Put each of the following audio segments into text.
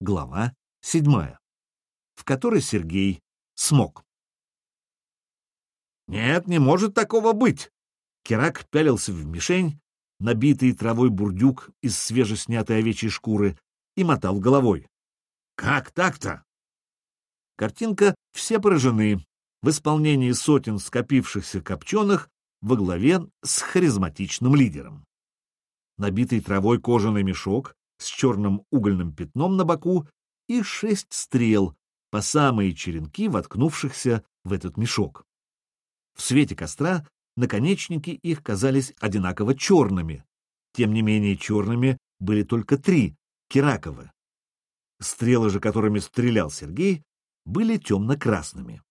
Глава седьмая, в которой Сергей смог. «Нет, не может такого быть!» Керак пялился в мишень, набитый травой бурдюк из свежеснятой овечьей шкуры, и мотал головой. «Как так-то?» Картинка «Все поражены» в исполнении сотен скопившихся копченых во главе с харизматичным лидером. Набитый травой кожаный мешок с черным угольным пятном на боку и шесть стрел, по самые черенки, воткнувшихся в этот мешок. В свете костра наконечники их казались одинаково черными. Тем не менее черными были только три — Кираковы. Стрелы же, которыми стрелял Сергей, были темно-красными.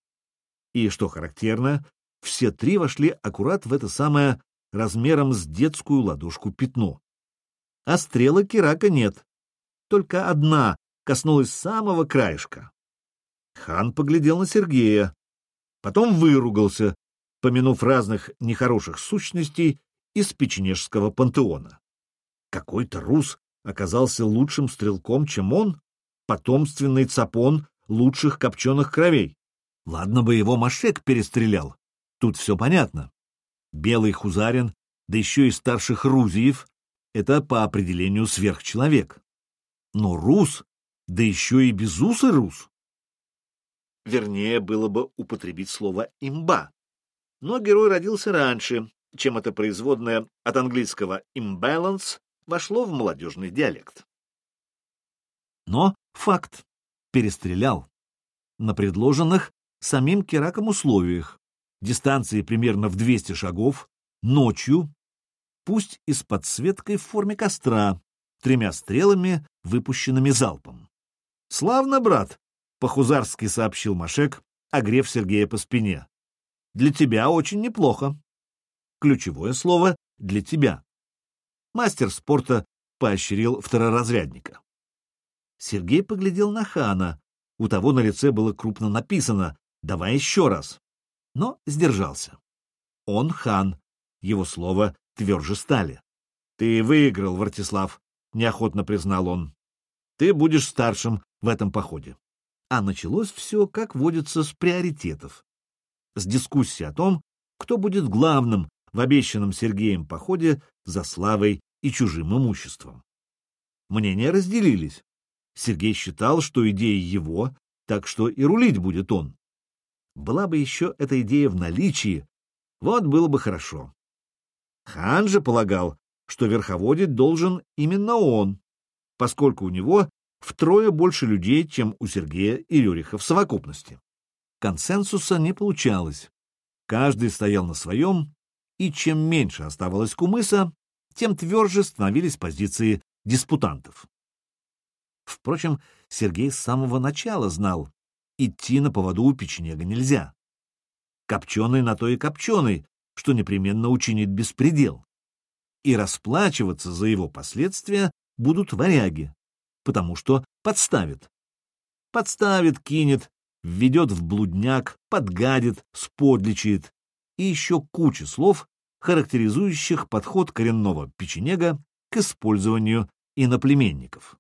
И, что характерно, все три вошли аккурат в это самое размером с детскую ладошку пятно. А стрелы Кирака нет. Только одна коснулась самого краешка. Хан поглядел на Сергея, потом выругался, помянув разных нехороших сущностей из печенежского пантеона. Какой-то рус оказался лучшим стрелком, чем он, потомственный цапон лучших копченых кровей. Ладно бы его Машек перестрелял, тут все понятно. Белый хузарин, да еще и старших рузиев, это по определению сверхчеловек. Но рус, да еще и безусый рус. Вернее, было бы употребить слово «имба». Но герой родился раньше, чем это производное от английского «imbalance» вошло в молодежный диалект. Но факт. Перестрелял. На предложенных самим Кераком условиях. Дистанции примерно в 200 шагов, ночью, пусть и с подсветкой в форме костра, тремя стрелами, выпущенными залпом. «Славно, брат!» — по-хузарски сообщил Машек, огрев Сергея по спине. «Для тебя очень неплохо». Ключевое слово «для тебя». Мастер спорта поощрил второразрядника. Сергей поглядел на хана. У того на лице было крупно написано «давай еще раз», но сдержался. Он хан, его слово тверже стали. «Ты выиграл, Вартислав», — неохотно признал он. «Ты будешь старшим в этом походе». А началось все, как водится, с приоритетов. С дискуссии о том, кто будет главным в обещанном Сергеем походе за славой и чужим имуществом. Мнения разделились. Сергей считал, что идея его, так что и рулить будет он. Была бы еще эта идея в наличии, вот было бы хорошо. Хан же полагал, что верховодить должен именно он, поскольку у него втрое больше людей, чем у Сергея и Рюриха в совокупности. Консенсуса не получалось. Каждый стоял на своем, и чем меньше оставалось кумыса, тем тверже становились позиции диспутантов. Впрочем, Сергей с самого начала знал, идти на поводу у печенега нельзя. Копченый на то и копченый, что непременно учинит беспредел. И расплачиваться за его последствия будут варяги, потому что подставит. Подставит, кинет, введет в блудняк, подгадит, сподличит и еще куча слов, характеризующих подход коренного печенега к использованию иноплеменников.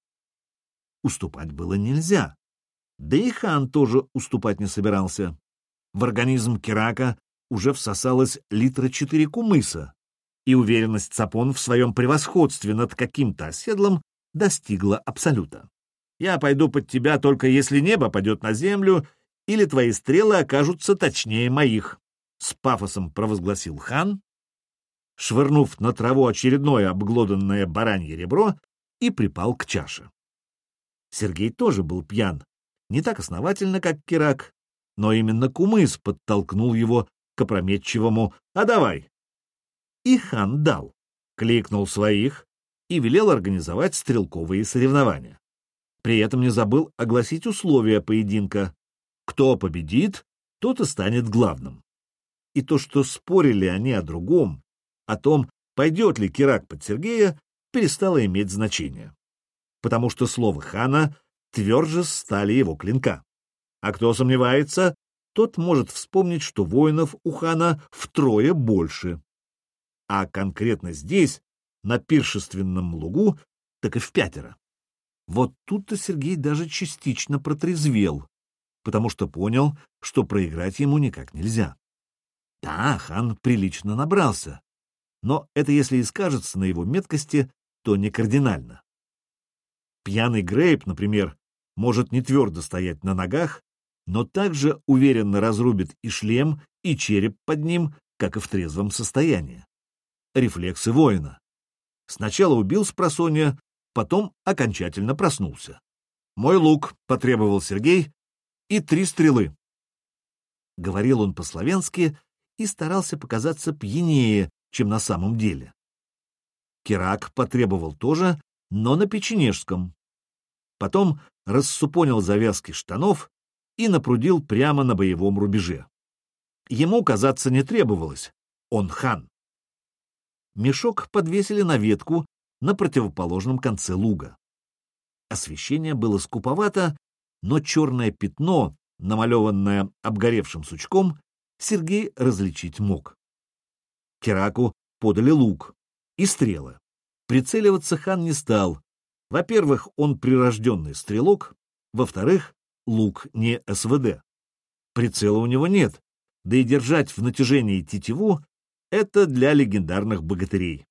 Уступать было нельзя. Да и хан тоже уступать не собирался. В организм Керака уже всосалось литра четыре кумыса, и уверенность Цапон в своем превосходстве над каким-то оседлом достигла абсолюта. «Я пойду под тебя только если небо падет на землю или твои стрелы окажутся точнее моих», — с пафосом провозгласил хан, швырнув на траву очередное обглоданное баранье ребро и припал к чаше. Сергей тоже был пьян, не так основательно, как Кирак, но именно кумыс подтолкнул его к опрометчивому «А давай!». И хан дал, кликнул своих и велел организовать стрелковые соревнования. При этом не забыл огласить условия поединка. Кто победит, тот и станет главным. И то, что спорили они о другом, о том, пойдет ли Кирак под Сергея, перестало иметь значение. Потому что слово хана тверже стали его клинка. А кто сомневается, тот может вспомнить, что воинов у хана втрое больше. А конкретно здесь, на пиршественном лугу, так и в пятеро. Вот тут-то Сергей даже частично протрезвел, потому что понял, что проиграть ему никак нельзя. Да, хан прилично набрался, но это если и скажется на его меткости, то не кардинально. Пьяный Грейп, например, может не твердо стоять на ногах, но также уверенно разрубит и шлем, и череп под ним, как и в трезвом состоянии. Рефлексы воина. Сначала убил с просонья, потом окончательно проснулся. «Мой лук», — потребовал Сергей, — «и три стрелы». Говорил он по-словенски и старался показаться пьянее, чем на самом деле. Кирак потребовал тоже, но на печенежском. Потом рассупонил завязки штанов и напрудил прямо на боевом рубеже. Ему казаться не требовалось, он хан. Мешок подвесили на ветку на противоположном конце луга. Освещение было скуповато, но черное пятно, намалеванное обгоревшим сучком, Сергей различить мог. Кераку подали лук и стрелы. Прицеливаться хан не стал. Во-первых, он прирожденный стрелок, во-вторых, лук не СВД. Прицела у него нет, да и держать в натяжении тетиву — это для легендарных богатырей.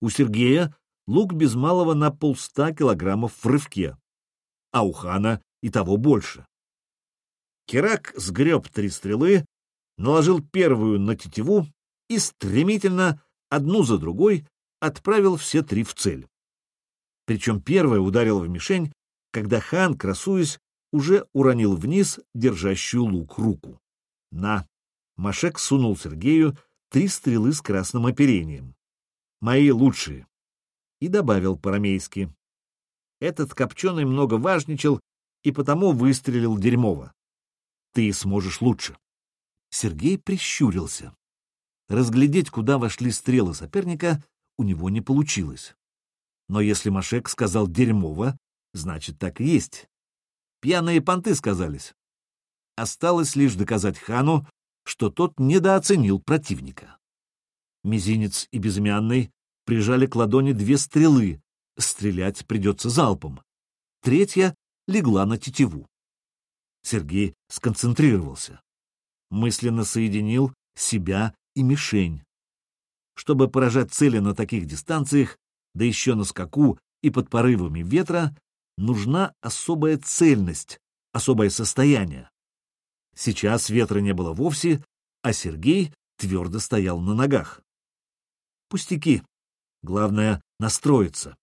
У Сергея лук без малого на полста килограммов в рывке, а у хана и того больше. Керак сгреб три стрелы, наложил первую на тетиву и стремительно, одну за другой, отправил все три в цель. Причем первая ударила в мишень, когда хан, красуясь, уже уронил вниз держащую лук руку. На! Машек сунул Сергею три стрелы с красным оперением. Мои лучшие. И добавил по-рамейски. Этот копченый много важничал и потому выстрелил дерьмово. Ты сможешь лучше. Сергей прищурился. Разглядеть, куда вошли стрелы соперника, у него не получилось. Но если Машек сказал «дерьмово», значит, так и есть. Пьяные понты сказались. Осталось лишь доказать хану, что тот недооценил противника. Мизинец и безымянный прижали к ладони две стрелы, стрелять придется залпом. Третья легла на тетиву. Сергей сконцентрировался. Мысленно соединил себя и мишень. Чтобы поражать цели на таких дистанциях, да еще на скаку и под порывами ветра, нужна особая цельность, особое состояние. Сейчас ветра не было вовсе, а Сергей твердо стоял на ногах. Пустяки. Главное — настроиться,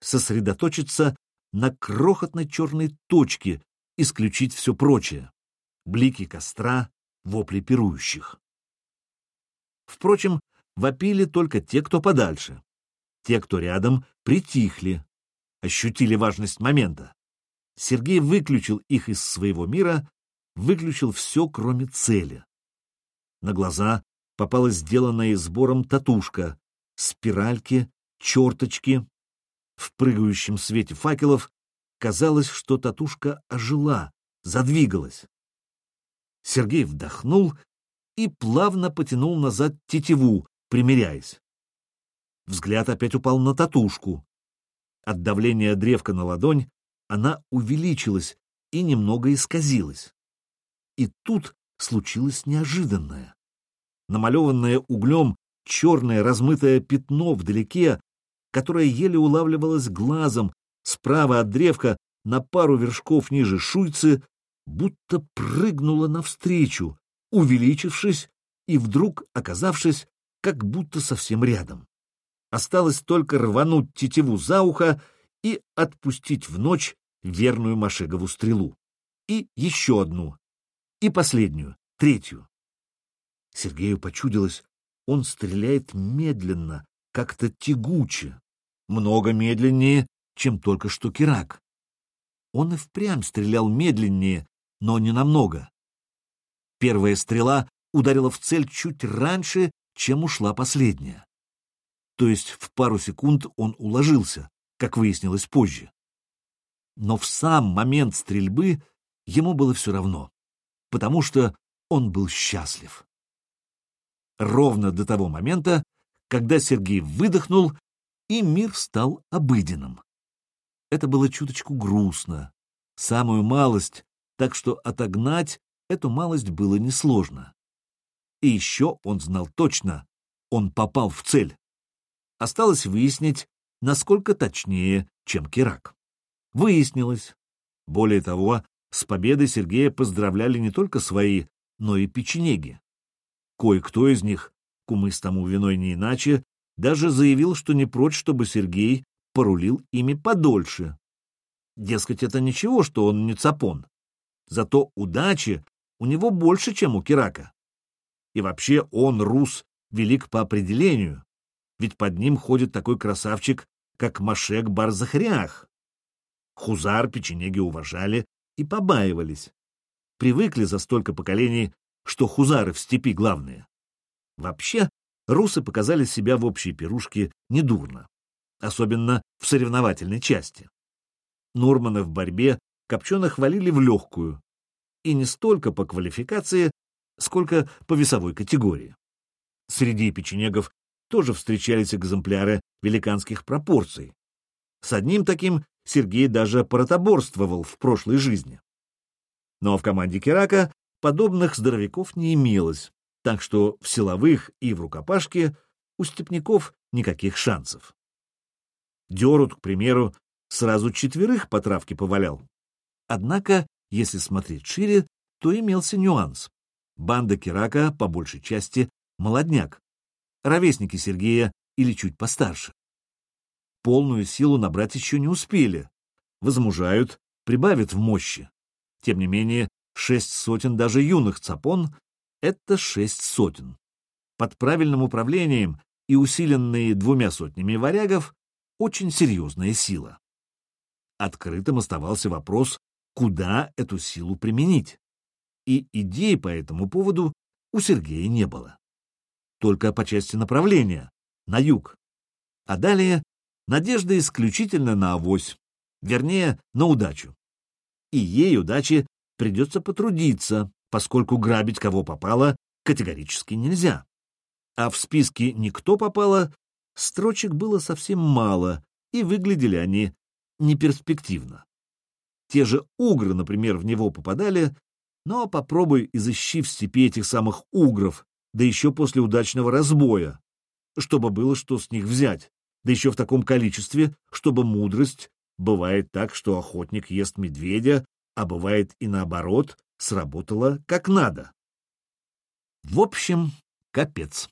сосредоточиться на крохотной черной точке, исключить все прочее — блики костра, вопли пирующих. Впрочем, вопили только те, кто подальше. Те, кто рядом, притихли, ощутили важность момента. Сергей выключил их из своего мира, выключил все, кроме цели. На глаза попала сделанная сбором татушка, спиральки, черточки. В прыгающем свете факелов казалось, что татушка ожила, задвигалась. Сергей вдохнул и плавно потянул назад тетиву, примиряясь. Взгляд опять упал на татушку. От давления древка на ладонь она увеличилась и немного исказилась. И тут случилось неожиданное. Намалеванное углем черное размытое пятно вдалеке, которое еле улавливалось глазом справа от древка на пару вершков ниже шуйцы, будто прыгнуло навстречу, увеличившись и вдруг оказавшись как будто совсем рядом. Осталось только рвануть тетиву за ухо и отпустить в ночь верную Машегову стрелу. И еще одну. И последнюю, третью. Сергею почудилось, он стреляет медленно, как-то тягуче, много медленнее, чем только что Кирак. Он и впрямь стрелял медленнее, но не намного. Первая стрела ударила в цель чуть раньше, чем ушла последняя то есть в пару секунд он уложился, как выяснилось позже. Но в сам момент стрельбы ему было все равно, потому что он был счастлив. Ровно до того момента, когда Сергей выдохнул, и мир стал обыденным. это было чуточку грустно. Самую малость, так что отогнать эту малость было несложно. И еще он знал точно, он попал в цель. Осталось выяснить, насколько точнее, чем Кирак. Выяснилось. Более того, с победой Сергея поздравляли не только свои, но и печенеги. Кое-кто из них, кумыс тому виной не иначе, даже заявил, что не прочь, чтобы Сергей порулил ими подольше. Дескать, это ничего, что он не цапон. Зато удачи у него больше, чем у Кирака. И вообще он, рус, велик по определению, ведь под ним ходит такой красавчик, как Машек Барзахрях. Хузар печенеги уважали и побаивались. Привыкли за столько поколений, что хузары в степи главные. Вообще, русы показали себя в общей пирушке недурно, особенно в соревновательной части. Нурманы в борьбе Копченых хвалили в легкую, и не столько по квалификации, сколько по весовой категории. Среди печенегов тоже встречались экземпляры великанских пропорций. С одним таким Сергей даже протоборствовал в прошлой жизни. Но в команде Керака подобных здоровяков не имелось, так что в силовых и в рукопашке у степняков никаких шансов. Дерут, к примеру, сразу четверых по травке повалял. Однако, если смотреть шире, то имелся нюанс. Банда Керака, по большей части, молодняк, ровесники Сергея или чуть постарше полную силу набрать еще не успели. Возмужают, прибавят в мощи. Тем не менее, шесть сотен даже юных цапон — это шесть сотен. Под правильным управлением и усиленные двумя сотнями варягов — очень серьезная сила. Открытым оставался вопрос, куда эту силу применить. И идеи по этому поводу у Сергея не было. Только по части направления, на юг. А далее Надежда исключительно на авось, вернее, на удачу. И ей удачи придется потрудиться, поскольку грабить кого попало категорически нельзя. А в списке «Никто попало» строчек было совсем мало, и выглядели они неперспективно. Те же угры, например, в него попадали, но попробуй изыщи в степи этих самых угров, да еще после удачного разбоя, чтобы было что с них взять да еще в таком количестве, чтобы мудрость, бывает так, что охотник ест медведя, а бывает и наоборот, сработала как надо. В общем, капец.